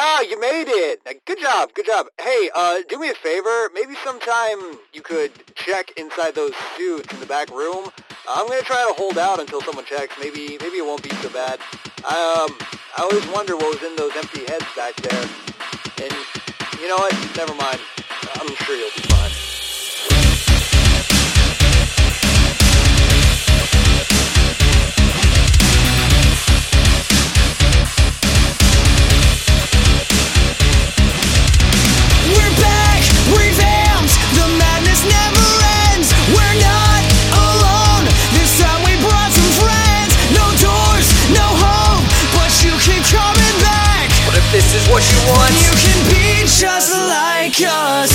wow, you made it. Good job, good job. Hey, uh, do me a favor. Maybe sometime you could check inside those suits in the back room. I'm gonna try to hold out until someone checks. Maybe, maybe it won't be so bad. Um, I always wonder what was in those empty heads back there. And you know what? Never mind. I'm sure you'll what you want. You can be just like us.